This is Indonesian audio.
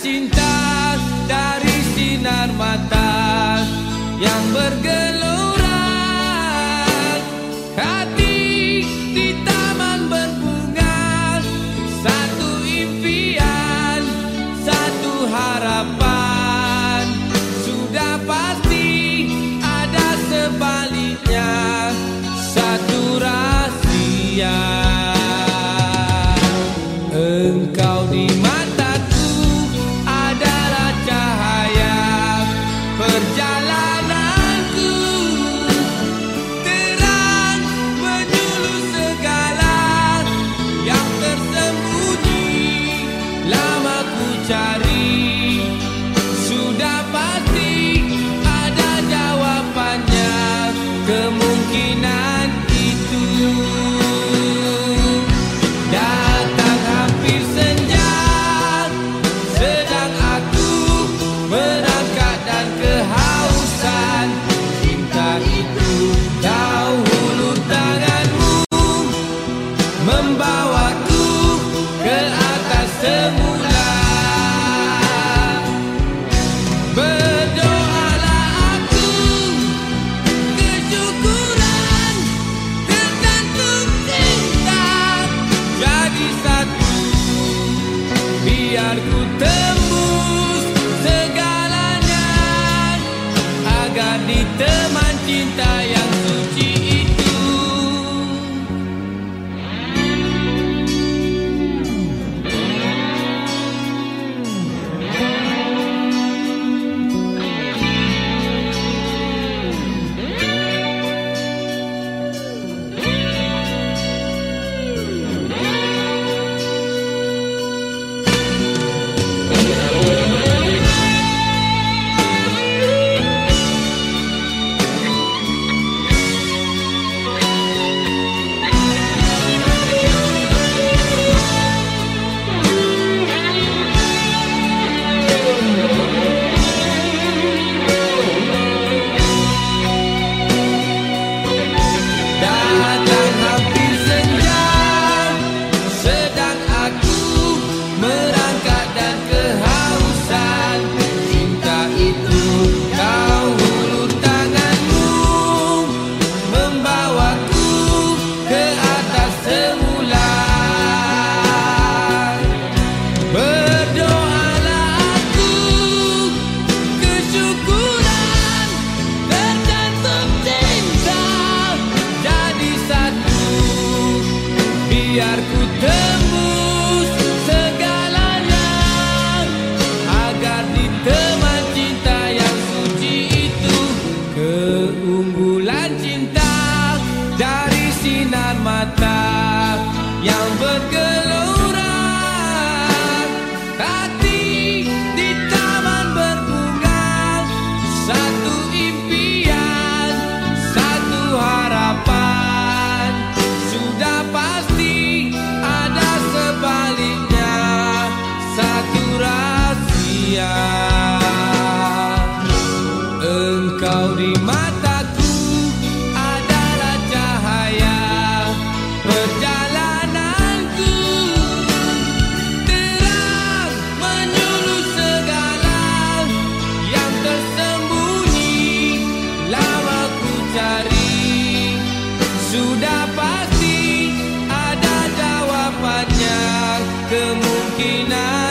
cinta dari sinar mata yang bergelora teman cinta yang biar ku di mataku adalah cahaya perjalananku. Terang menyulut segala yang tersembunyi lamaku cari. Sudah pasti ada jawabannya kemungkinan